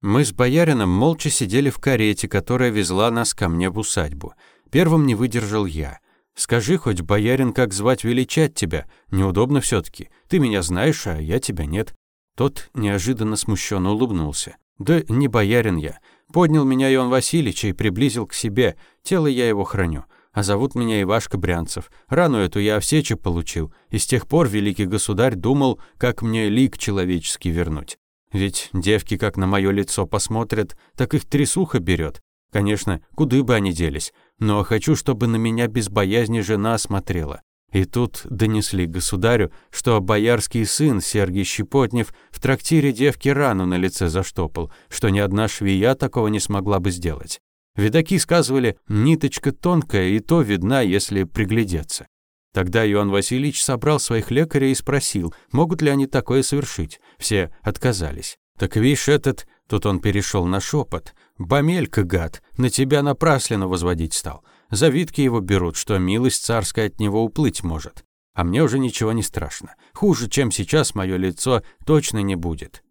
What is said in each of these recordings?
Мы с боярином молча сидели в карете, которая везла нас ко мне в усадьбу. Первым не выдержал я. «Скажи хоть, боярин, как звать величать тебя? Неудобно все таки Ты меня знаешь, а я тебя нет». Тот неожиданно смущенно улыбнулся. «Да не боярин я. Поднял меня Ион Васильевич и приблизил к себе. Тело я его храню. А зовут меня Ивашка Брянцев. Рану эту я в получил. И с тех пор великий государь думал, как мне лик человеческий вернуть. Ведь девки как на мое лицо посмотрят, так их трясуха берет. Конечно, куды бы они делись, но хочу, чтобы на меня без боязни жена смотрела. И тут донесли государю, что боярский сын Сергий Щепотнев в трактире девки рану на лице заштопал, что ни одна швея такого не смогла бы сделать. Видаки сказывали, ниточка тонкая и то видна, если приглядеться. Тогда Иоанн Васильевич собрал своих лекарей и спросил, могут ли они такое совершить. Все отказались. «Так видишь, этот...» Тут он перешел на шепот. «Бомелька, гад, на тебя напрасленно возводить стал. Завидки его берут, что милость царская от него уплыть может. А мне уже ничего не страшно. Хуже, чем сейчас, мое лицо точно не будет».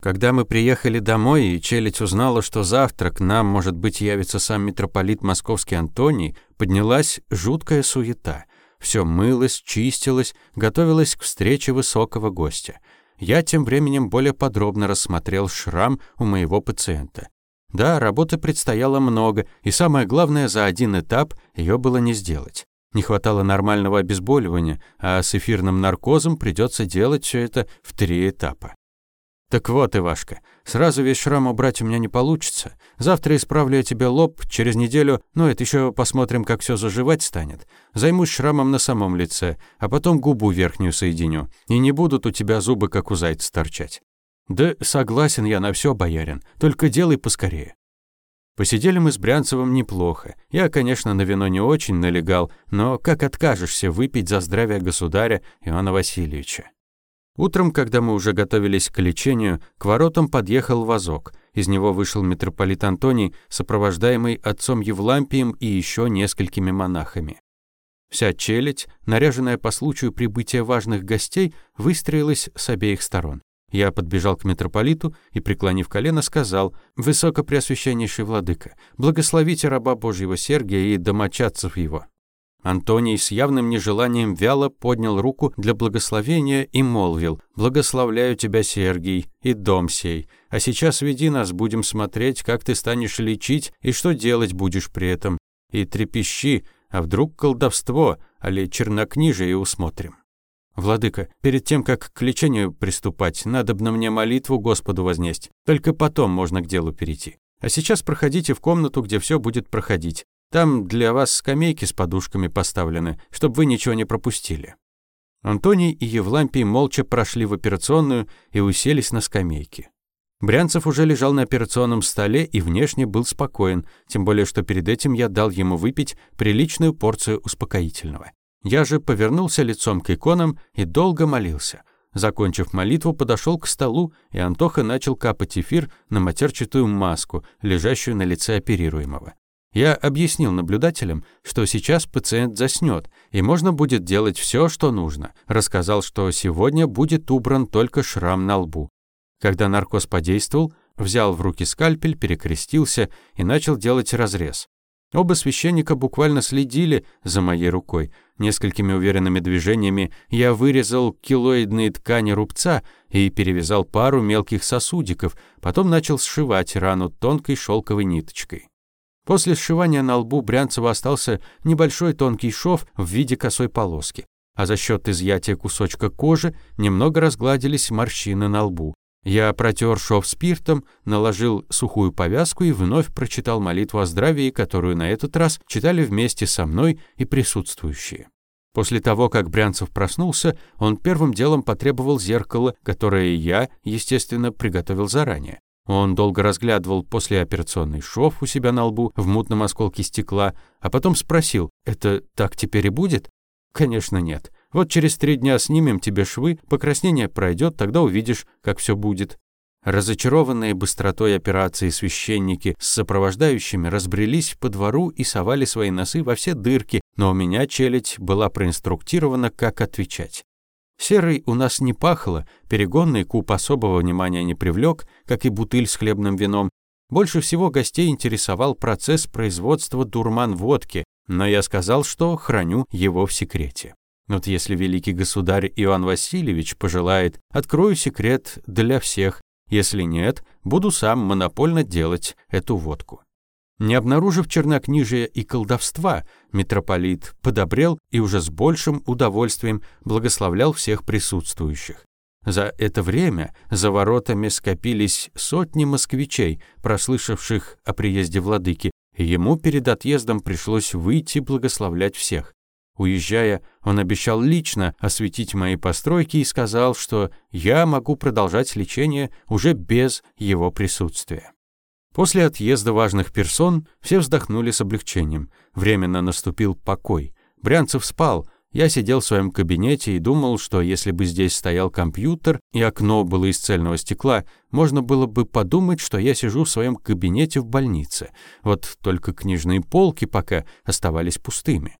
Когда мы приехали домой, и челядь узнала, что завтра к нам, может быть, явится сам митрополит московский Антоний, поднялась жуткая суета все мылось, чистилось, готовилось к встрече высокого гостя. Я тем временем более подробно рассмотрел шрам у моего пациента. Да, работы предстояло много, и самое главное, за один этап ее было не сделать. Не хватало нормального обезболивания, а с эфирным наркозом придется делать все это в три этапа. Так вот, Ивашка, сразу весь шрам убрать у меня не получится. Завтра исправлю тебе лоб, через неделю, но это еще посмотрим, как все заживать станет. Займусь шрамом на самом лице, а потом губу верхнюю соединю, и не будут у тебя зубы, как у зайца, торчать. Да согласен я на все, боярин, только делай поскорее. Посидели мы с Брянцевым неплохо. Я, конечно, на вино не очень налегал, но как откажешься выпить за здравие государя Иоанна Васильевича? Утром, когда мы уже готовились к лечению, к воротам подъехал вазок. Из него вышел митрополит Антоний, сопровождаемый отцом Евлампием и еще несколькими монахами. Вся челядь, наряженная по случаю прибытия важных гостей, выстроилась с обеих сторон. Я подбежал к митрополиту и, преклонив колено, сказал «Высокопреосвященнейший владыка, благословите раба Божьего Сергия и домочадцев его. Антоний с явным нежеланием вяло поднял руку для благословения и молвил «Благословляю тебя, Сергий, и дом сей, а сейчас веди нас, будем смотреть, как ты станешь лечить и что делать будешь при этом. И трепещи, а вдруг колдовство, али чернокнижие усмотрим». «Владыка, перед тем, как к лечению приступать, надобно мне молитву Господу вознесть, только потом можно к делу перейти». А сейчас проходите в комнату, где все будет проходить. Там для вас скамейки с подушками поставлены, чтобы вы ничего не пропустили». Антоний и Евлампий молча прошли в операционную и уселись на скамейке. Брянцев уже лежал на операционном столе и внешне был спокоен, тем более что перед этим я дал ему выпить приличную порцию успокоительного. Я же повернулся лицом к иконам и долго молился. Закончив молитву, подошел к столу, и Антоха начал капать эфир на матерчатую маску, лежащую на лице оперируемого. Я объяснил наблюдателям, что сейчас пациент заснет, и можно будет делать все, что нужно. Рассказал, что сегодня будет убран только шрам на лбу. Когда наркоз подействовал, взял в руки скальпель, перекрестился и начал делать разрез. Оба священника буквально следили за моей рукой. Несколькими уверенными движениями я вырезал килоидные ткани рубца и перевязал пару мелких сосудиков, потом начал сшивать рану тонкой шелковой ниточкой. После сшивания на лбу Брянцева остался небольшой тонкий шов в виде косой полоски, а за счет изъятия кусочка кожи немного разгладились морщины на лбу. Я протер шов спиртом, наложил сухую повязку и вновь прочитал молитву о здравии, которую на этот раз читали вместе со мной и присутствующие. После того, как Брянцев проснулся, он первым делом потребовал зеркало, которое я, естественно, приготовил заранее. Он долго разглядывал послеоперационный шов у себя на лбу в мутном осколке стекла, а потом спросил, «Это так теперь и будет?» «Конечно нет. Вот через три дня снимем тебе швы, покраснение пройдет, тогда увидишь, как все будет». Разочарованные быстротой операции священники с сопровождающими разбрелись по двору и совали свои носы во все дырки, но у меня челядь была проинструктирована, как отвечать. Серый у нас не пахло, перегонный куб особого внимания не привлек, как и бутыль с хлебным вином. Больше всего гостей интересовал процесс производства дурман-водки, но я сказал, что храню его в секрете. Вот если великий государь Иоанн Васильевич пожелает, открою секрет для всех, если нет, буду сам монопольно делать эту водку. Не обнаружив чернокнижия и колдовства, митрополит подобрел и уже с большим удовольствием благословлял всех присутствующих. За это время за воротами скопились сотни москвичей, прослышавших о приезде владыки, ему перед отъездом пришлось выйти благословлять всех. Уезжая, он обещал лично осветить мои постройки и сказал, что я могу продолжать лечение уже без его присутствия. После отъезда важных персон все вздохнули с облегчением. Временно наступил покой. Брянцев спал. Я сидел в своем кабинете и думал, что если бы здесь стоял компьютер и окно было из цельного стекла, можно было бы подумать, что я сижу в своем кабинете в больнице. Вот только книжные полки пока оставались пустыми.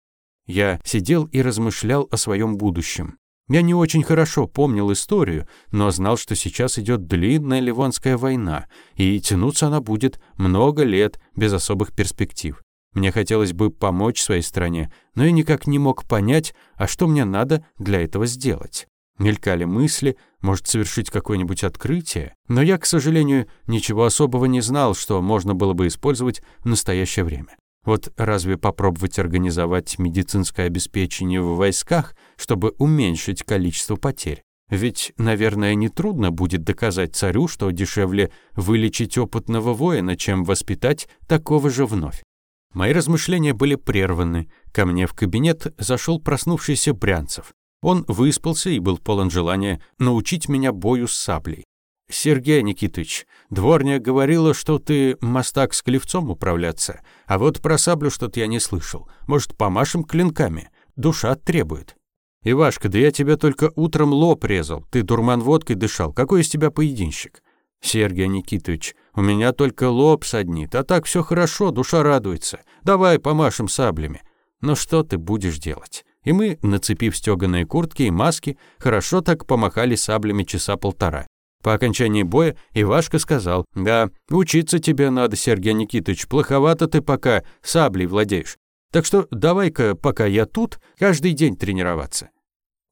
Я сидел и размышлял о своем будущем. Я не очень хорошо помнил историю, но знал, что сейчас идет длинная Ливонская война, и тянуться она будет много лет без особых перспектив. Мне хотелось бы помочь своей стране, но я никак не мог понять, а что мне надо для этого сделать. Мелькали мысли, может совершить какое-нибудь открытие, но я, к сожалению, ничего особого не знал, что можно было бы использовать в настоящее время. Вот разве попробовать организовать медицинское обеспечение в войсках, чтобы уменьшить количество потерь? Ведь, наверное, нетрудно будет доказать царю, что дешевле вылечить опытного воина, чем воспитать такого же вновь. Мои размышления были прерваны. Ко мне в кабинет зашел проснувшийся Брянцев. Он выспался и был полон желания научить меня бою с саблей. «Сергей Никитыч, дворня говорила, что ты мастак с клевцом управляться, а вот про саблю что-то я не слышал. Может, помашем клинками? Душа требует». «Ивашка, да я тебя только утром лоб резал. Ты дурман водкой дышал. Какой из тебя поединщик?» «Сергей Никитович, у меня только лоб саднит, а так все хорошо, душа радуется. Давай помашем саблями». «Ну что ты будешь делать?» И мы, нацепив стёганые куртки и маски, хорошо так помахали саблями часа полтора. По окончании боя Ивашка сказал, «Да, учиться тебе надо, Сергей Никитыч, плоховато ты пока саблей владеешь. Так что давай-ка, пока я тут, каждый день тренироваться».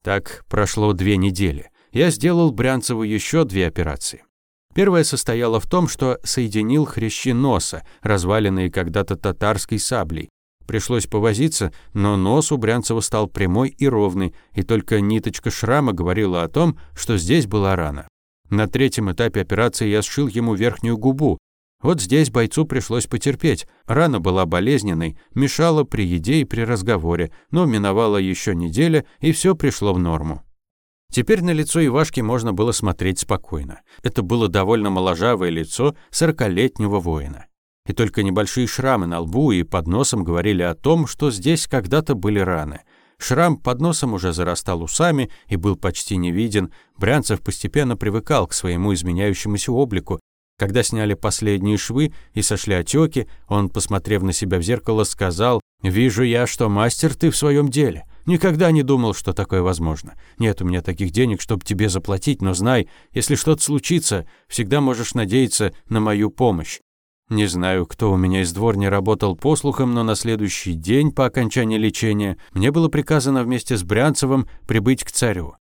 Так прошло две недели. Я сделал Брянцеву еще две операции. Первая состояла в том, что соединил хрящи носа, разваленные когда-то татарской саблей. Пришлось повозиться, но нос у Брянцева стал прямой и ровный, и только ниточка шрама говорила о том, что здесь была рана. На третьем этапе операции я сшил ему верхнюю губу. Вот здесь бойцу пришлось потерпеть. Рана была болезненной, мешала при еде и при разговоре, но миновала еще неделя, и все пришло в норму. Теперь на лицо Ивашки можно было смотреть спокойно. Это было довольно моложавое лицо сорокалетнего воина. И только небольшие шрамы на лбу и под носом говорили о том, что здесь когда-то были раны – Шрам под носом уже зарастал усами и был почти невиден. Брянцев постепенно привыкал к своему изменяющемуся облику. Когда сняли последние швы и сошли отеки, он, посмотрев на себя в зеркало, сказал «Вижу я, что мастер ты в своем деле». Никогда не думал, что такое возможно. Нет у меня таких денег, чтобы тебе заплатить, но знай, если что-то случится, всегда можешь надеяться на мою помощь. Не знаю, кто у меня из дворни работал послухом, но на следующий день по окончании лечения мне было приказано вместе с Брянцевым прибыть к царю.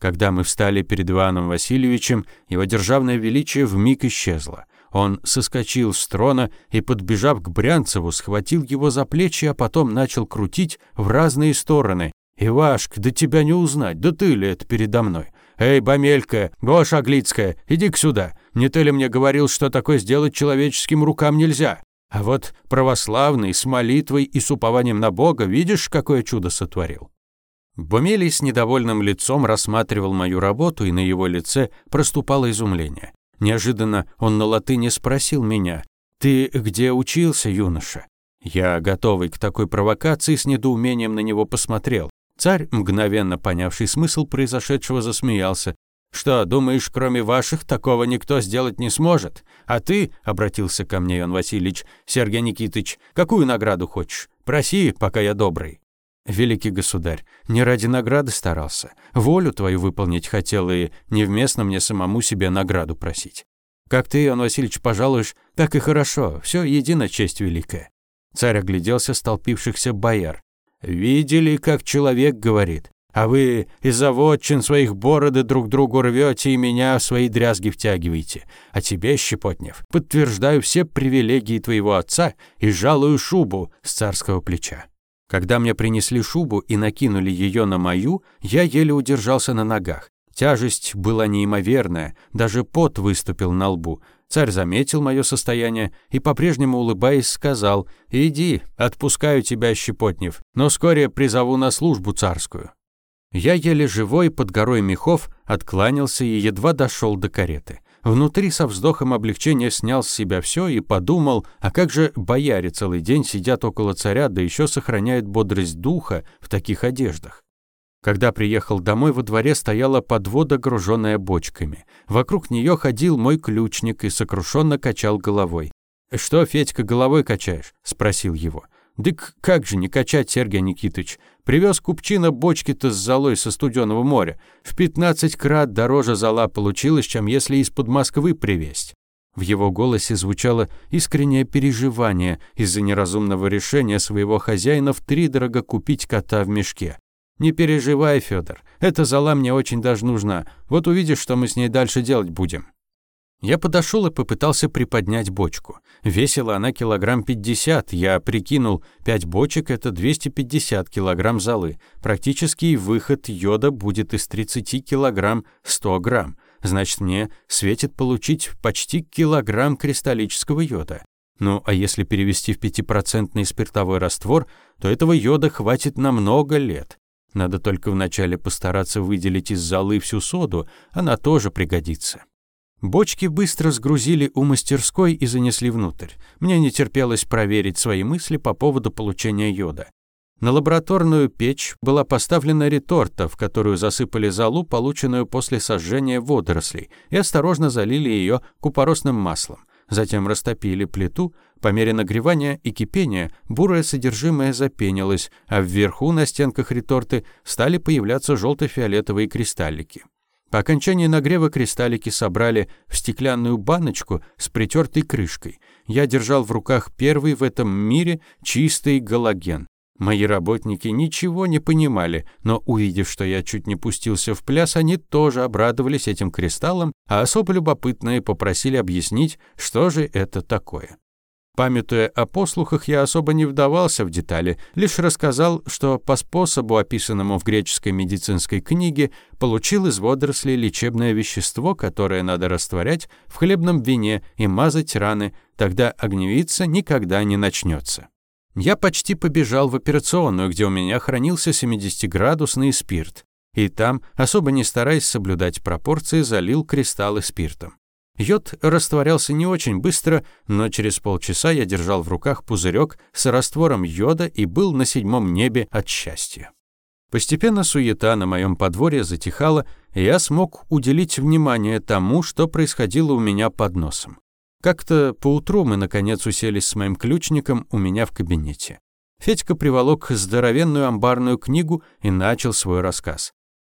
Когда мы встали перед Иваном Васильевичем, его державное величие вмиг исчезло. Он соскочил с трона и, подбежав к Брянцеву, схватил его за плечи, а потом начал крутить в разные стороны. «Ивашка, да тебя не узнать, да ты ли это передо мной? «Эй, бомелька, Гоша Глицкая, иди к сюда. Не ты ли мне говорил, что такое сделать человеческим рукам нельзя? А вот православный с молитвой и с упованием на Бога, видишь, какое чудо сотворил?» Бомелий с недовольным лицом рассматривал мою работу, и на его лице проступало изумление. Неожиданно он на латыни спросил меня, «Ты где учился, юноша?» Я, готовый к такой провокации, с недоумением на него посмотрел. Царь, мгновенно понявший смысл произошедшего, засмеялся. «Что, думаешь, кроме ваших такого никто сделать не сможет? А ты, — обратился ко мне Иоанн Васильевич, — Сергей Никитыч, какую награду хочешь? Проси, пока я добрый». «Великий государь, не ради награды старался. Волю твою выполнить хотел и невместно мне самому себе награду просить. Как ты, Иоанн Васильевич, пожалуешь, так и хорошо, все едино честь великая». Царь огляделся столпившихся бояр. Видели, как человек говорит, а вы из-за вотчин своих бороды друг другу рвете и меня в свои дрязги втягиваете. А тебе, Щепотнев, подтверждаю все привилегии твоего отца и жалую шубу с царского плеча. Когда мне принесли шубу и накинули ее на мою, я еле удержался на ногах. Тяжесть была неимоверная, даже пот выступил на лбу, Царь заметил мое состояние и, по-прежнему улыбаясь, сказал «Иди, отпускаю тебя, Щепотнев, но вскоре призову на службу царскую». Я еле живой под горой мехов откланялся и едва дошел до кареты. Внутри со вздохом облегчения снял с себя все и подумал, а как же бояре целый день сидят около царя, да еще сохраняют бодрость духа в таких одеждах. Когда приехал домой, во дворе стояла подвода, груженная бочками. Вокруг нее ходил мой ключник и сокрушенно качал головой. «Что, Федька, головой качаешь?» – спросил его. «Дык как же не качать, Сергей Никитыч? Привез купчина бочки-то с золой со студеного моря. В 15 крат дороже зала получилось, чем если из-под Москвы привезть». В его голосе звучало искреннее переживание из-за неразумного решения своего хозяина втридорого купить кота в мешке. Не переживай, Федор, эта зала мне очень даже нужна. Вот увидишь, что мы с ней дальше делать будем. Я подошел и попытался приподнять бочку. Весила она килограмм 50. Я прикинул, пять бочек — это 250 килограмм золы. Практический выход йода будет из 30 килограмм 100 грамм. Значит, мне светит получить почти килограмм кристаллического йода. Ну, а если перевести в 5% спиртовой раствор, то этого йода хватит на много лет. Надо только вначале постараться выделить из золы всю соду, она тоже пригодится. Бочки быстро сгрузили у мастерской и занесли внутрь. Мне не терпелось проверить свои мысли по поводу получения йода. На лабораторную печь была поставлена реторта, в которую засыпали золу, полученную после сожжения водорослей, и осторожно залили ее купоросным маслом. Затем растопили плиту, по мере нагревания и кипения бурое содержимое запенилось, а вверху на стенках реторты стали появляться желто-фиолетовые кристаллики. По окончании нагрева кристаллики собрали в стеклянную баночку с притертой крышкой. Я держал в руках первый в этом мире чистый галоген. Мои работники ничего не понимали, но увидев, что я чуть не пустился в пляс, они тоже обрадовались этим кристаллом, а особо любопытные попросили объяснить, что же это такое. Памятуя о послухах, я особо не вдавался в детали, лишь рассказал, что по способу, описанному в греческой медицинской книге, получил из водорослей лечебное вещество, которое надо растворять в хлебном вине и мазать раны, тогда огневица никогда не начнется. Я почти побежал в операционную, где у меня хранился 70-градусный спирт, и там, особо не стараясь соблюдать пропорции, залил кристаллы спиртом. Йод растворялся не очень быстро, но через полчаса я держал в руках пузырек с раствором йода и был на седьмом небе от счастья. Постепенно суета на моем подворье затихала, и я смог уделить внимание тому, что происходило у меня под носом. Как-то поутру мы, наконец, уселись с моим ключником у меня в кабинете. Федька приволок здоровенную амбарную книгу и начал свой рассказ.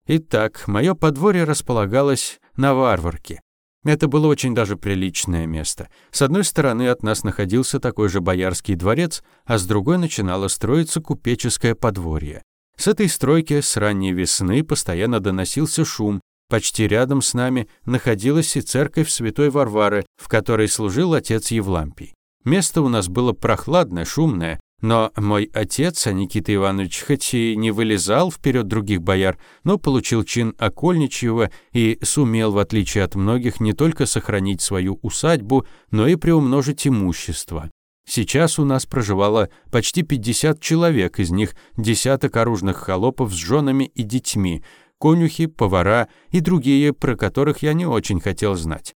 Итак, мое подворье располагалось на Варварке, это было очень даже приличное место. С одной стороны от нас находился такой же боярский дворец, а с другой начинало строиться купеческое подворье. С этой стройки с ранней весны постоянно доносился шум. Почти рядом с нами находилась и церковь Святой Варвары, в которой служил отец Евлампий. Место у нас было прохладное, шумное, но мой отец, Никита Иванович, хоть и не вылезал вперед других бояр, но получил чин окольничьего и сумел, в отличие от многих, не только сохранить свою усадьбу, но и приумножить имущество. Сейчас у нас проживало почти 50 человек, из них десяток оружных холопов с женами и детьми, конюхи, повара и другие, про которых я не очень хотел знать.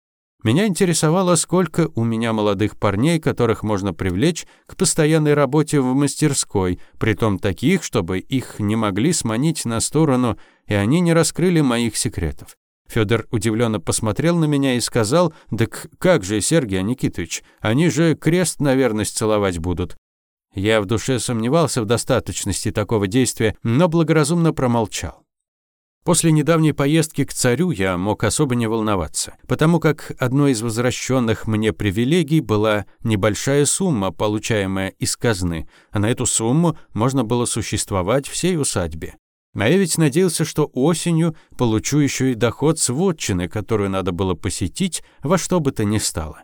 Меня интересовало, сколько у меня молодых парней, которых можно привлечь к постоянной работе в мастерской, притом таких, чтобы их не могли сманить на сторону, и они не раскрыли моих секретов. Федор удивленно посмотрел на меня и сказал, «Так как же, Сергей Никитович, они же крест на верность целовать будут». Я в душе сомневался в достаточности такого действия, но благоразумно промолчал. После недавней поездки к царю я мог особо не волноваться, потому как одной из возвращенных мне привилегий была небольшая сумма, получаемая из казны, а на эту сумму можно было существовать всей усадьбе. А я ведь надеялся, что осенью получу еще и доход с вотчины, которую надо было посетить во что бы то ни стало.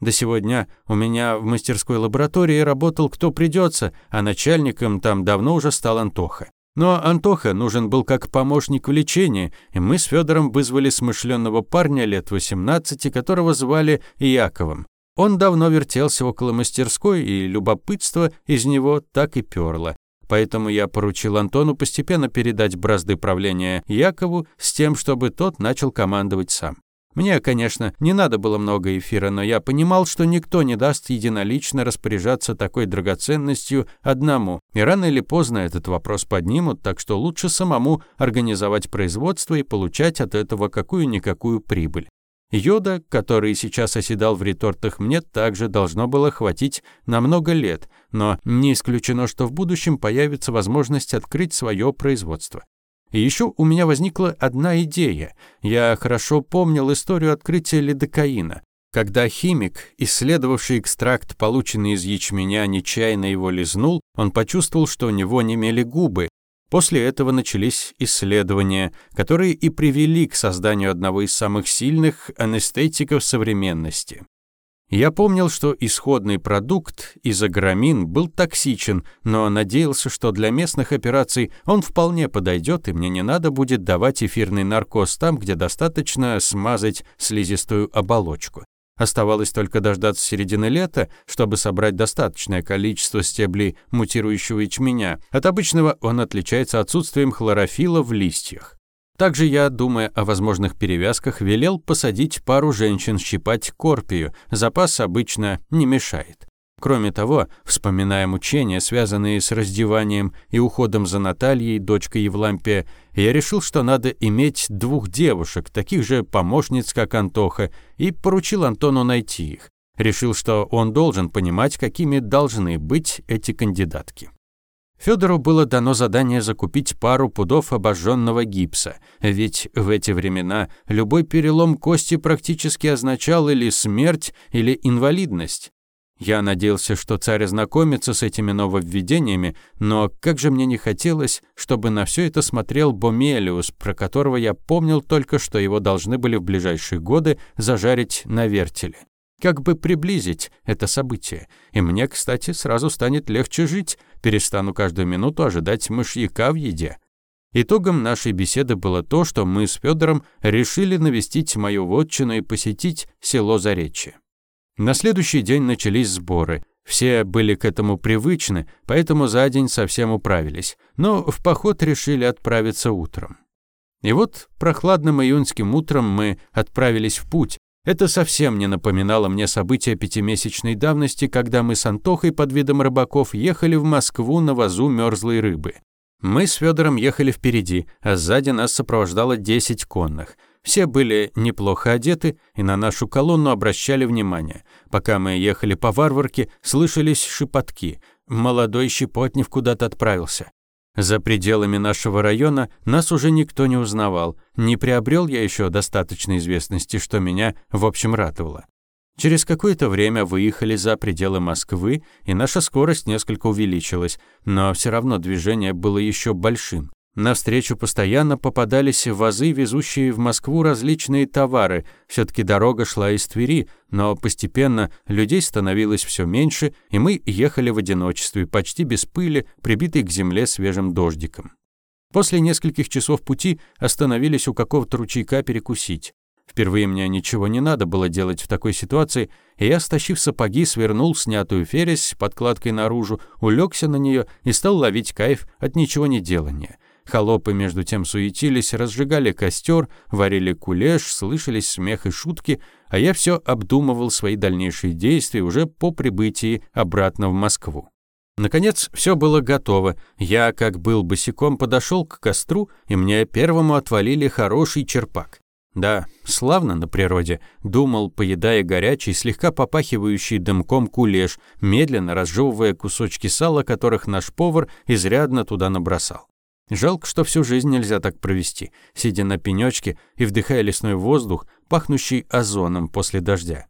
До сегодня у меня в мастерской лаборатории работал кто придется, а начальником там давно уже стал Антоха. Но Антоха нужен был как помощник в лечении, и мы с Федором вызвали смышленного парня лет 18, которого звали Яковом. Он давно вертелся около мастерской, и любопытство из него так и перло. Поэтому я поручил Антону постепенно передать бразды правления Якову с тем, чтобы тот начал командовать сам. Мне, конечно, не надо было много эфира, но я понимал, что никто не даст единолично распоряжаться такой драгоценностью одному. И рано или поздно этот вопрос поднимут, так что лучше самому организовать производство и получать от этого какую-никакую прибыль. Йода, который сейчас оседал в ретортах мне, также должно было хватить на много лет, но не исключено, что в будущем появится возможность открыть свое производство. И еще у меня возникла одна идея. Я хорошо помнил историю открытия лидокаина. Когда химик, исследовавший экстракт, полученный из ячменя, нечаянно его лизнул, он почувствовал, что у него немели губы. После этого начались исследования, которые и привели к созданию одного из самых сильных анестетиков современности. Я помнил, что исходный продукт, изограммин, был токсичен, но надеялся, что для местных операций он вполне подойдет, и мне не надо будет давать эфирный наркоз там, где достаточно смазать слизистую оболочку. Оставалось только дождаться середины лета, чтобы собрать достаточное количество стеблей мутирующего ячменя. От обычного он отличается отсутствием хлорофила в листьях. Также я, думая о возможных перевязках, велел посадить пару женщин щипать корпию, запас обычно не мешает. Кроме того, вспоминая мучения, связанные с раздеванием и уходом за Натальей, дочкой Евлампия, я решил, что надо иметь двух девушек, таких же помощниц, как Антоха, и поручил Антону найти их. Решил, что он должен понимать, какими должны быть эти кандидатки. Федору было дано задание закупить пару пудов обожженного гипса, ведь в эти времена любой перелом кости практически означал или смерть, или инвалидность. Я надеялся, что царь ознакомится с этими нововведениями, но как же мне не хотелось, чтобы на все это смотрел Бомелиус, про которого я помнил только, что его должны были в ближайшие годы зажарить на вертеле как бы приблизить это событие. И мне, кстати, сразу станет легче жить, перестану каждую минуту ожидать мышьяка в еде. Итогом нашей беседы было то, что мы с Федором решили навестить мою вотчину и посетить село Заречье. На следующий день начались сборы. Все были к этому привычны, поэтому за день совсем управились, но в поход решили отправиться утром. И вот прохладным июньским утром мы отправились в путь, это совсем не напоминало мне события пятимесячной давности, когда мы с Антохой под видом рыбаков ехали в Москву на вазу мёрзлой рыбы. Мы с Федором ехали впереди, а сзади нас сопровождало 10 конных. Все были неплохо одеты и на нашу колонну обращали внимание. Пока мы ехали по варварке, слышались шепотки. Молодой Щепотнев куда-то отправился. За пределами нашего района нас уже никто не узнавал, не приобрел я еще достаточной известности, что меня, в общем, радовало. Через какое-то время выехали за пределы Москвы, и наша скорость несколько увеличилась, но все равно движение было еще большим. Навстречу постоянно попадались вазы, везущие в Москву различные товары. Все-таки дорога шла из Твери, но постепенно людей становилось все меньше, и мы ехали в одиночестве, почти без пыли, прибитой к земле свежим дождиком. После нескольких часов пути остановились у какого-то ручейка перекусить. Впервые мне ничего не надо было делать в такой ситуации, и я, стащив сапоги, свернул снятую ферзь с подкладкой наружу, улегся на нее и стал ловить кайф от ничего не делания. Холопы между тем суетились, разжигали костер, варили кулеш, слышались смех и шутки, а я все обдумывал свои дальнейшие действия уже по прибытии обратно в Москву. Наконец, все было готово. Я, как был босиком, подошел к костру, и мне первому отвалили хороший черпак. Да, славно на природе, думал, поедая горячий, слегка попахивающий дымком кулеш, медленно разжевывая кусочки сала, которых наш повар изрядно туда набросал. Жалко, что всю жизнь нельзя так провести, сидя на пенёчке и вдыхая лесной воздух, пахнущий озоном после дождя.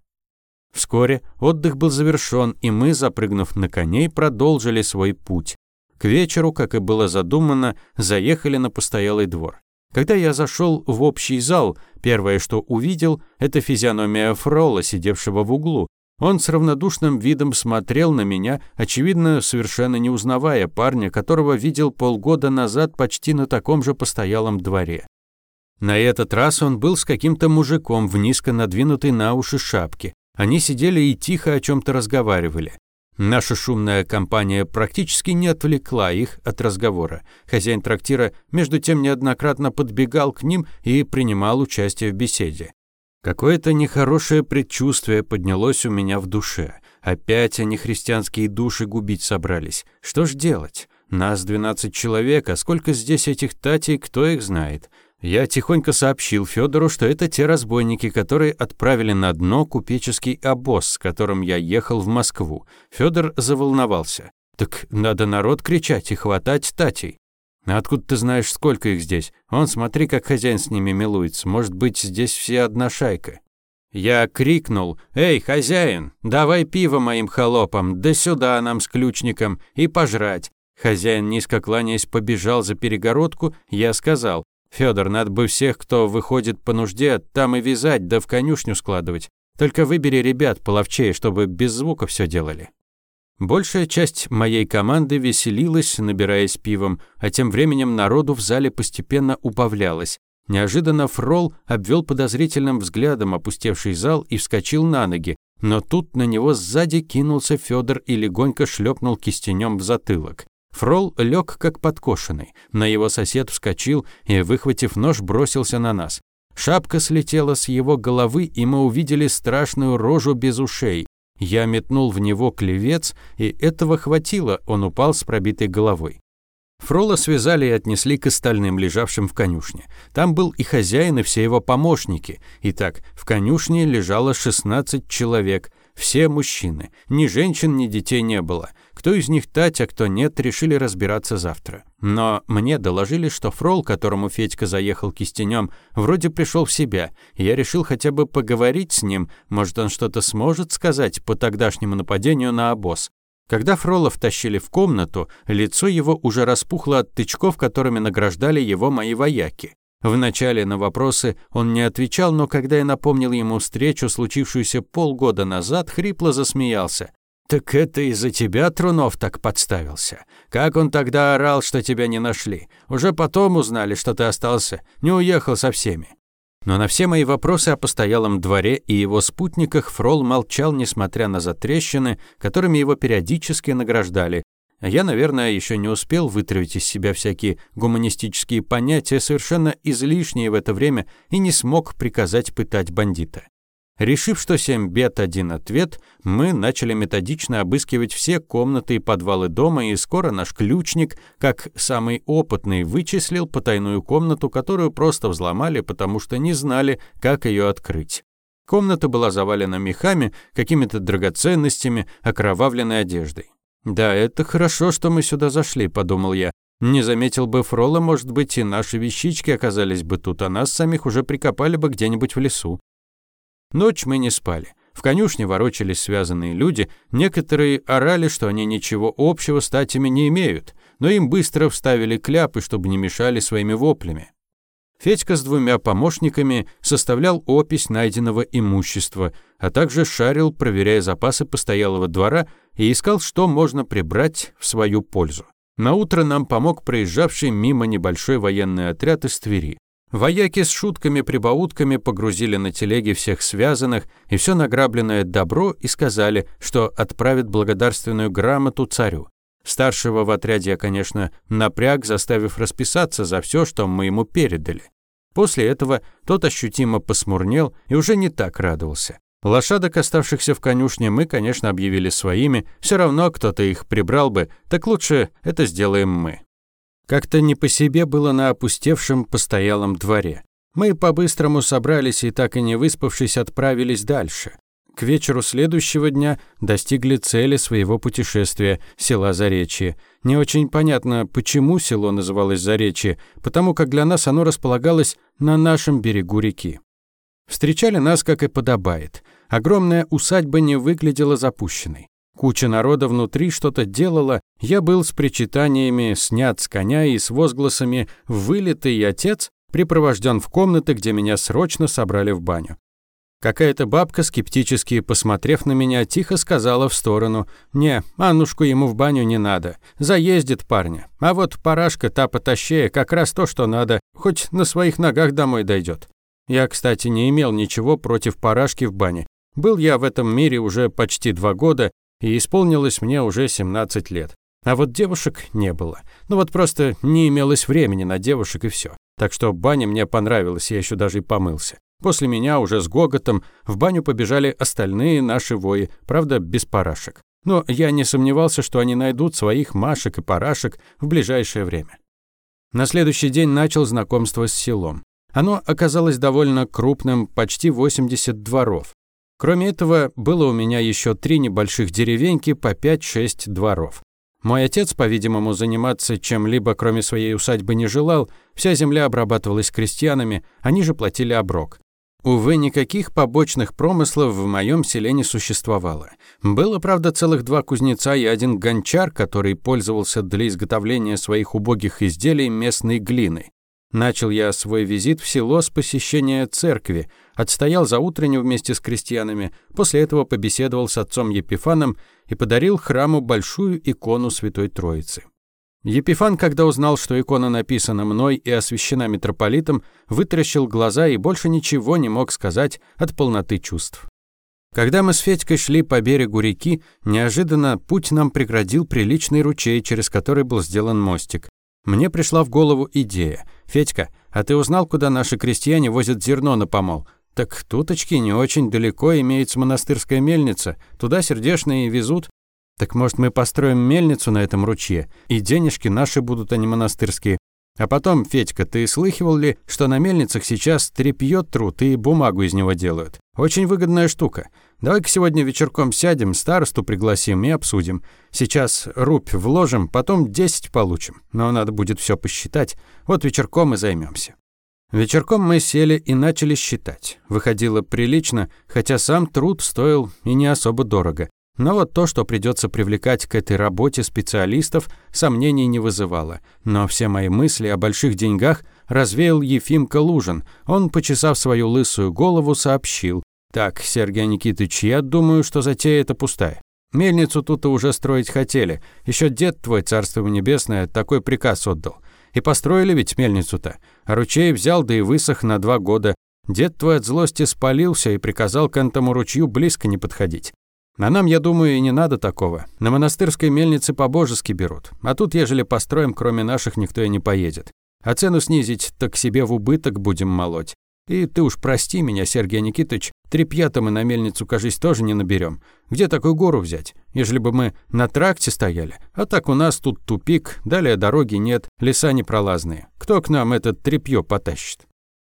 Вскоре отдых был завершён, и мы, запрыгнув на коней, продолжили свой путь. К вечеру, как и было задумано, заехали на постоялый двор. Когда я зашел в общий зал, первое, что увидел, это физиономия Фрола, сидевшего в углу, он с равнодушным видом смотрел на меня, очевидно, совершенно не узнавая парня, которого видел полгода назад почти на таком же постоялом дворе. На этот раз он был с каким-то мужиком в низко надвинутой на уши шапке. Они сидели и тихо о чем-то разговаривали. Наша шумная компания практически не отвлекла их от разговора. Хозяин трактира, между тем, неоднократно подбегал к ним и принимал участие в беседе. Какое-то нехорошее предчувствие поднялось у меня в душе. Опять они христианские души губить собрались. Что ж делать? Нас 12 человек, а сколько здесь этих татей, кто их знает? Я тихонько сообщил Федору, что это те разбойники, которые отправили на дно купеческий обоз, с которым я ехал в Москву. Федор заволновался. Так надо народ кричать и хватать татей. Откуда ты знаешь, сколько их здесь? Он, смотри, как хозяин с ними милуется. Может быть, здесь все одна шайка». Я крикнул «Эй, хозяин, давай пиво моим холопам, да сюда нам с ключником и пожрать». Хозяин, низко кланяясь, побежал за перегородку, я сказал "Федор, надо бы всех, кто выходит по нужде, там и вязать, да в конюшню складывать. Только выбери ребят половчей, чтобы без звука все делали». Большая часть моей команды веселилась, набираясь пивом, а тем временем народу в зале постепенно убавлялось. Неожиданно Фрол обвел подозрительным взглядом опустевший зал и вскочил на ноги, но тут на него сзади кинулся Федор и легонько шлепнул кистенем в затылок. Фрол лег как подкошенный, на его сосед вскочил и, выхватив нож, бросился на нас. Шапка слетела с его головы, и мы увидели страшную рожу без ушей. Я метнул в него клевец, и этого хватило, он упал с пробитой головой. Фрола связали и отнесли к остальным, лежавшим в конюшне. Там был и хозяин, и все его помощники. Итак, в конюшне лежало 16 человек, все мужчины. Ни женщин, ни детей не было. Кто из них Татя, кто нет, решили разбираться завтра. Но мне доложили, что Фрол, которому Федька заехал кистенем, вроде пришел в себя. Я решил хотя бы поговорить с ним, может, он что-то сможет сказать по тогдашнему нападению на обоз. Когда Фрола втащили в комнату, лицо его уже распухло от тычков, которыми награждали его мои вояки. Вначале на вопросы он не отвечал, но когда я напомнил ему встречу, случившуюся полгода назад, хрипло засмеялся. Так это из-за тебя Трунов так подставился. Как он тогда орал, что тебя не нашли. Уже потом узнали, что ты остался, не уехал со всеми. Но на все мои вопросы о постоялом дворе и его спутниках Фрол молчал, несмотря на затрещины, которыми его периодически награждали. А я, наверное, еще не успел вытравить из себя всякие гуманистические понятия, совершенно излишние в это время, и не смог приказать пытать бандита. Решив, что 7 бед – один ответ, мы начали методично обыскивать все комнаты и подвалы дома, и скоро наш ключник, как самый опытный, вычислил потайную комнату, которую просто взломали, потому что не знали, как ее открыть. Комната была завалена мехами, какими-то драгоценностями, окровавленной одеждой. «Да, это хорошо, что мы сюда зашли», – подумал я. Не заметил бы Фрола, может быть, и наши вещички оказались бы тут, а нас самих уже прикопали бы где-нибудь в лесу. Ночь мы не спали. В конюшне ворочались связанные люди, некоторые орали, что они ничего общего с татями не имеют, но им быстро вставили кляпы, чтобы не мешали своими воплями. Федька с двумя помощниками составлял опись найденного имущества, а также шарил, проверяя запасы постоялого двора и искал, что можно прибрать в свою пользу. На утро нам помог проезжавший мимо небольшой военный отряд из Твери. Вояки с шутками-прибаутками погрузили на телеги всех связанных и все награбленное добро и сказали, что отправят благодарственную грамоту царю. Старшего в отряде я, конечно, напряг, заставив расписаться за все, что мы ему передали. После этого тот ощутимо посмурнел и уже не так радовался. Лошадок, оставшихся в конюшне, мы, конечно, объявили своими, все равно кто-то их прибрал бы, так лучше это сделаем мы. Как-то не по себе было на опустевшем постоялом дворе. Мы по-быстрому собрались и, так и не выспавшись, отправились дальше. К вечеру следующего дня достигли цели своего путешествия – села Заречье. Не очень понятно, почему село называлось Заречье, потому как для нас оно располагалось на нашем берегу реки. Встречали нас, как и подобает. Огромная усадьба не выглядела запущенной. Куча народа внутри что-то делала, я был с причитаниями, снят с коня и с возгласами «вылитый отец», припровожден в комнаты, где меня срочно собрали в баню. Какая-то бабка, скептически посмотрев на меня, тихо сказала в сторону «Не, Аннушку ему в баню не надо, заездит парня, а вот парашка та потащее как раз то, что надо, хоть на своих ногах домой дойдет». Я, кстати, не имел ничего против парашки в бане, был я в этом мире уже почти два года и исполнилось мне уже 17 лет. А вот девушек не было. Ну вот просто не имелось времени на девушек и все. Так что баня мне понравилась, я еще даже и помылся. После меня уже с гоготом в баню побежали остальные наши вои, правда, без парашек. Но я не сомневался, что они найдут своих машек и парашек в ближайшее время. На следующий день начал знакомство с селом. Оно оказалось довольно крупным, почти 80 дворов. Кроме этого, было у меня еще три небольших деревеньки по 5-6 дворов. Мой отец, по-видимому, заниматься чем-либо, кроме своей усадьбы, не желал, вся земля обрабатывалась крестьянами, они же платили оброк. Увы, никаких побочных промыслов в моем селе не существовало. Было, правда, целых два кузнеца и один гончар, который пользовался для изготовления своих убогих изделий местной глины. Начал я свой визит в село с посещения церкви, отстоял за утренню вместе с крестьянами, после этого побеседовал с отцом Епифаном и подарил храму большую икону Святой Троицы. Епифан, когда узнал, что икона написана мной и освящена митрополитом, вытаращил глаза и больше ничего не мог сказать от полноты чувств. Когда мы с Федькой шли по берегу реки, неожиданно путь нам преградил приличный ручей, через который был сделан мостик. Мне пришла в голову идея. «Федька, а ты узнал, куда наши крестьяне возят зерно на помол?» «Так туточки не очень далеко имеется монастырская мельница. Туда сердешные везут. Так может, мы построим мельницу на этом ручье? И денежки наши будут, а не монастырские. А потом, Федька, ты слыхивал ли, что на мельницах сейчас трепьё труд и бумагу из него делают? Очень выгодная штука. Давай-ка сегодня вечерком сядем, старосту пригласим и обсудим. Сейчас рубь вложим, потом 10 получим. Но надо будет все посчитать. Вот вечерком и займемся. Вечерком мы сели и начали считать. Выходило прилично, хотя сам труд стоил и не особо дорого. Но вот то, что придется привлекать к этой работе специалистов, сомнений не вызывало. Но все мои мысли о больших деньгах развеял Ефим Калужин. Он, почесав свою лысую голову, сообщил. «Так, Сергей Никитыч, я думаю, что затея эта пустая. Мельницу тут уже строить хотели. Еще дед твой, царство небесное, такой приказ отдал. И построили ведь мельницу-то. А ручей взял, да и высох на два года. Дед твой от злости спалился и приказал к этому ручью близко не подходить. А нам, я думаю, и не надо такого. На монастырской мельнице по-божески берут. А тут, ежели построим, кроме наших никто и не поедет а цену снизить, так себе в убыток будем молоть. И ты уж прости меня, Сергей Никитыч, трепья-то мы на мельницу, кажись, тоже не наберем. Где такую гору взять? Ежели бы мы на тракте стояли. А так у нас тут тупик, далее дороги нет, леса непролазные. Кто к нам этот трепье потащит?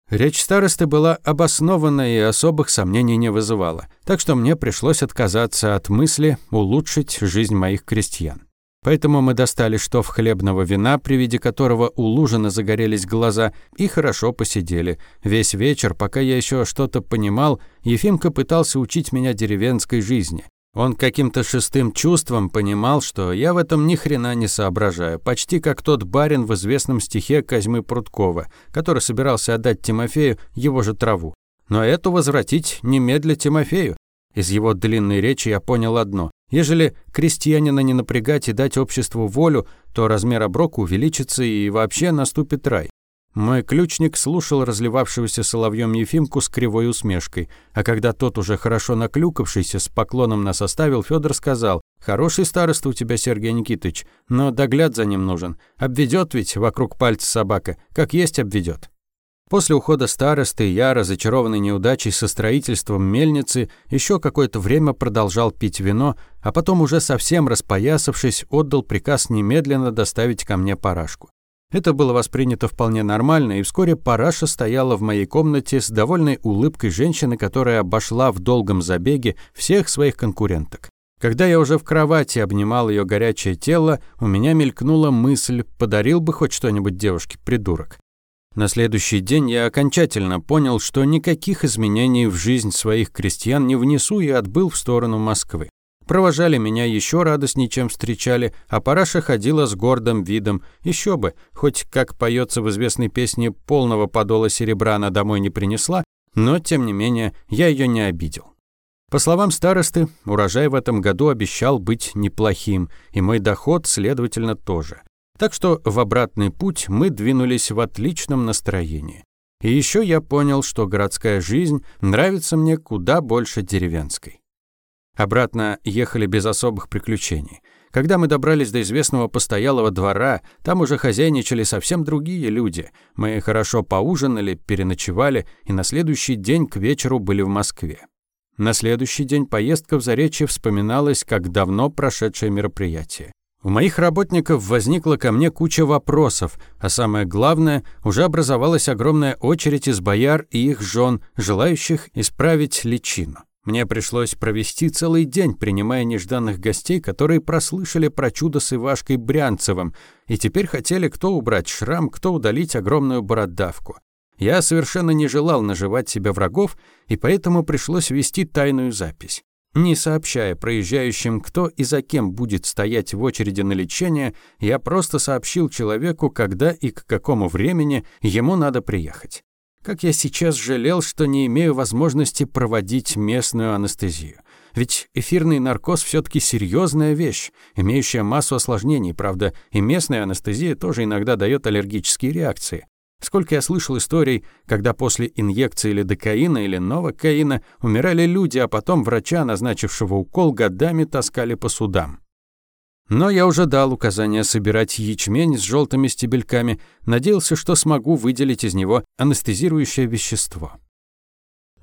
Речь старосты была обоснованная и особых сомнений не вызывала, так что мне пришлось отказаться от мысли улучшить жизнь моих крестьян. Поэтому мы достали штоф хлебного вина, при виде которого у Лужина загорелись глаза, и хорошо посидели. Весь вечер, пока я еще что-то понимал, Ефимка пытался учить меня деревенской жизни. Он каким-то шестым чувством понимал, что я в этом ни хрена не соображаю, почти как тот барин в известном стихе Козьмы Прудкова, который собирался отдать Тимофею его же траву. Но эту возвратить немедля Тимофею. Из его длинной речи я понял одно. Ежели крестьянина не напрягать и дать обществу волю, то размер оброка увеличится и вообще наступит рай. Мой ключник слушал разливавшегося соловьем Ефимку с кривой усмешкой, а когда тот, уже хорошо наклюкавшийся, с поклоном нас оставил, Федор сказал, «Хороший староста у тебя, Сергей Никитыч, но догляд за ним нужен. Обведет ведь вокруг пальца собака, как есть обведет. После ухода старосты я, разочарованный неудачей со строительством мельницы, еще какое-то время продолжал пить вино, а потом уже совсем распоясавшись, отдал приказ немедленно доставить ко мне парашку. Это было воспринято вполне нормально, и вскоре параша стояла в моей комнате с довольной улыбкой женщины, которая обошла в долгом забеге всех своих конкуренток. Когда я уже в кровати обнимал ее горячее тело, у меня мелькнула мысль, подарил бы хоть что-нибудь девушке, придурок. На следующий день я окончательно понял, что никаких изменений в жизнь своих крестьян не внесу и отбыл в сторону Москвы. Провожали меня еще радостнее, чем встречали, а параша ходила с гордым видом. Еще бы, хоть, как поется в известной песне, полного подола серебра она домой не принесла, но, тем не менее, я ее не обидел. По словам старосты, урожай в этом году обещал быть неплохим, и мой доход, следовательно, тоже. Так что в обратный путь мы двинулись в отличном настроении. И еще я понял, что городская жизнь нравится мне куда больше деревенской. Обратно ехали без особых приключений. Когда мы добрались до известного постоялого двора, там уже хозяйничали совсем другие люди. Мы хорошо поужинали, переночевали и на следующий день к вечеру были в Москве. На следующий день поездка в Заречье вспоминалась как давно прошедшее мероприятие. У моих работников возникла ко мне куча вопросов, а самое главное, уже образовалась огромная очередь из бояр и их жен, желающих исправить личину. Мне пришлось провести целый день, принимая нежданных гостей, которые прослышали про чудо с Ивашкой Брянцевым, и теперь хотели кто убрать шрам, кто удалить огромную бородавку. Я совершенно не желал наживать себе врагов, и поэтому пришлось вести тайную запись. Не сообщая проезжающим, кто и за кем будет стоять в очереди на лечение, я просто сообщил человеку, когда и к какому времени ему надо приехать. Как я сейчас жалел, что не имею возможности проводить местную анестезию. Ведь эфирный наркоз все таки серьезная вещь, имеющая массу осложнений, правда, и местная анестезия тоже иногда дает аллергические реакции. Сколько я слышал историй, когда после инъекции лидокаина или новокаина умирали люди, а потом врача, назначившего укол, годами таскали по судам. Но я уже дал указание собирать ячмень с желтыми стебельками, надеялся, что смогу выделить из него анестезирующее вещество.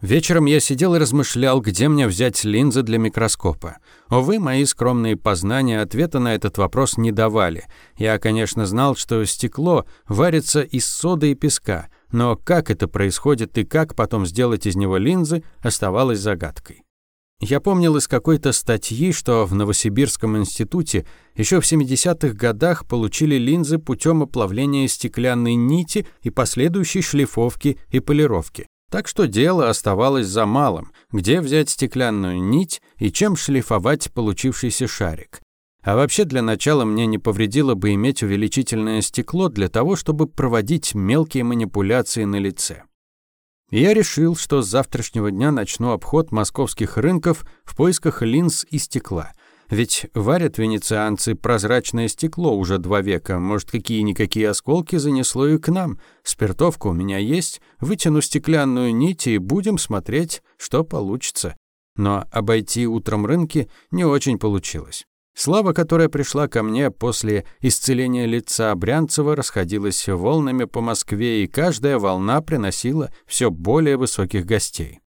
Вечером я сидел и размышлял, где мне взять линзы для микроскопа. Увы, мои скромные познания ответа на этот вопрос не давали. Я, конечно, знал, что стекло варится из соды и песка, но как это происходит и как потом сделать из него линзы, оставалось загадкой. Я помнил из какой-то статьи, что в Новосибирском институте еще в 70-х годах получили линзы путем оплавления стеклянной нити и последующей шлифовки и полировки. Так что дело оставалось за малым, где взять стеклянную нить и чем шлифовать получившийся шарик. А вообще для начала мне не повредило бы иметь увеличительное стекло для того, чтобы проводить мелкие манипуляции на лице. Я решил, что с завтрашнего дня начну обход московских рынков в поисках линз и стекла – ведь варят венецианцы прозрачное стекло уже два века. Может, какие-никакие осколки занесло и к нам. Спиртовка у меня есть. Вытяну стеклянную нить и будем смотреть, что получится. Но обойти утром рынки не очень получилось. Слава, которая пришла ко мне после исцеления лица Брянцева, расходилась волнами по Москве, и каждая волна приносила все более высоких гостей.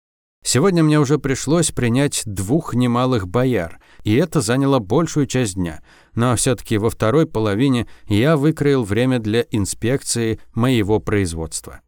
Сегодня мне уже пришлось принять двух немалых бояр, и это заняло большую часть дня. Но все-таки во второй половине я выкроил время для инспекции моего производства.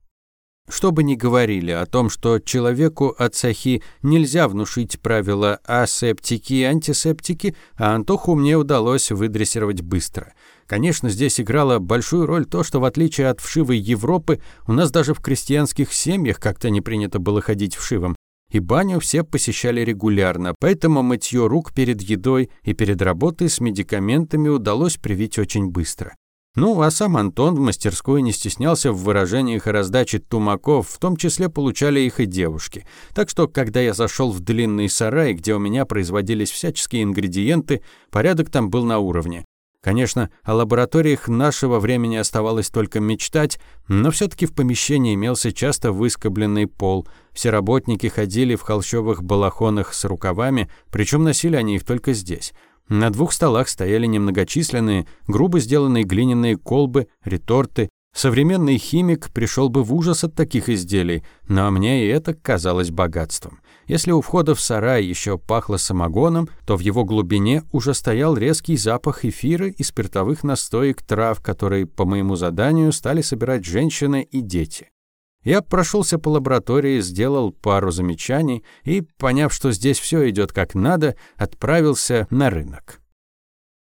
Что бы ни говорили о том, что человеку от сахи нельзя внушить правила асептики и антисептики, а Антоху мне удалось выдрессировать быстро. Конечно, здесь играло большую роль то, что в отличие от вшивой Европы, у нас даже в крестьянских семьях как-то не принято было ходить вшивом и баню все посещали регулярно, поэтому мытье рук перед едой и перед работой с медикаментами удалось привить очень быстро. Ну, а сам Антон в мастерской не стеснялся в выражениях и раздаче тумаков, в том числе получали их и девушки. Так что, когда я зашел в длинный сарай, где у меня производились всяческие ингредиенты, порядок там был на уровне. Конечно, о лабораториях нашего времени оставалось только мечтать, но все таки в помещении имелся часто выскобленный пол. Все работники ходили в холщовых балахонах с рукавами, причем носили они их только здесь. На двух столах стояли немногочисленные, грубо сделанные глиняные колбы, реторты. Современный химик пришел бы в ужас от таких изделий, но мне и это казалось богатством. Если у входа в сарай еще пахло самогоном, то в его глубине уже стоял резкий запах эфира и спиртовых настоек трав, которые, по моему заданию, стали собирать женщины и дети. Я прошелся по лаборатории, сделал пару замечаний и, поняв, что здесь все идет как надо, отправился на рынок.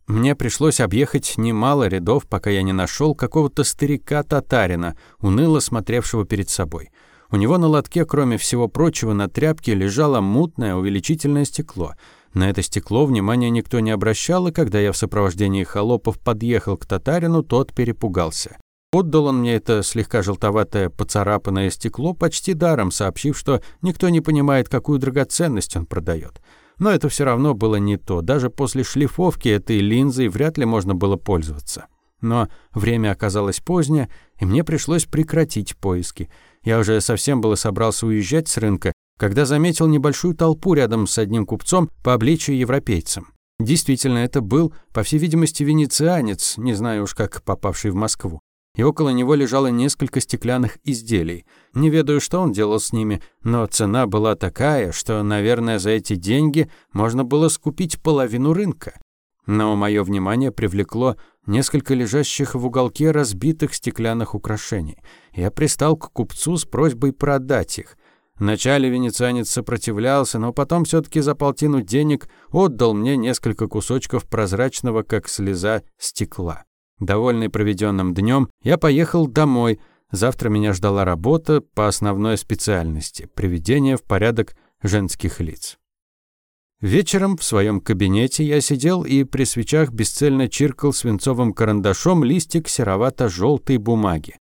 Мне пришлось объехать немало рядов, пока я не нашел какого-то старика-татарина, уныло смотревшего перед собой. У него на лотке, кроме всего прочего, на тряпке лежало мутное увеличительное стекло. На это стекло внимания никто не обращал, и когда я в сопровождении холопов подъехал к татарину, тот перепугался. Отдал он мне это слегка желтоватое поцарапанное стекло почти даром, сообщив, что никто не понимает, какую драгоценность он продает. Но это все равно было не то. Даже после шлифовки этой линзой вряд ли можно было пользоваться. Но время оказалось позднее, и мне пришлось прекратить поиски. Я уже совсем было собрался уезжать с рынка, когда заметил небольшую толпу рядом с одним купцом по обличию европейцем. Действительно, это был, по всей видимости, венецианец, не знаю уж как попавший в Москву. И около него лежало несколько стеклянных изделий. Не ведаю, что он делал с ними, но цена была такая, что, наверное, за эти деньги можно было скупить половину рынка. Но мое внимание привлекло несколько лежащих в уголке разбитых стеклянных украшений. Я пристал к купцу с просьбой продать их. Вначале венецианец сопротивлялся, но потом все-таки за полтину денег отдал мне несколько кусочков прозрачного, как слеза, стекла. Довольный проведенным днем, я поехал домой. Завтра меня ждала работа по основной специальности – приведение в порядок женских лиц. Вечером в своем кабинете я сидел и при свечах бесцельно чиркал свинцовым карандашом листик серовато-желтой бумаги.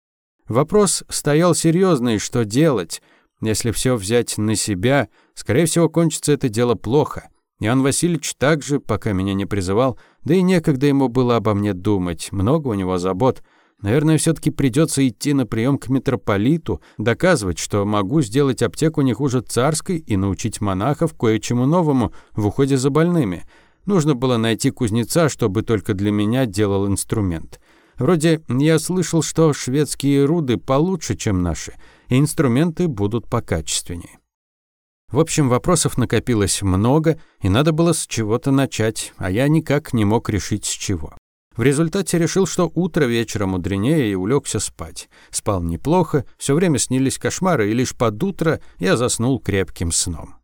Вопрос стоял серьезный, что делать? Если все взять на себя, скорее всего, кончится это дело плохо. Иоанн Васильевич также, пока меня не призывал, да и некогда ему было обо мне думать, много у него забот. Наверное, все-таки придется идти на прием к митрополиту, доказывать, что могу сделать аптеку не хуже царской и научить монахов кое-чему новому в уходе за больными. Нужно было найти кузнеца, чтобы только для меня делал инструмент. Вроде я слышал, что шведские руды получше, чем наши, и инструменты будут покачественнее. В общем, вопросов накопилось много, и надо было с чего-то начать, а я никак не мог решить с чего. В результате решил, что утро вечера мудренее и улегся спать. Спал неплохо, все время снились кошмары, и лишь под утро я заснул крепким сном.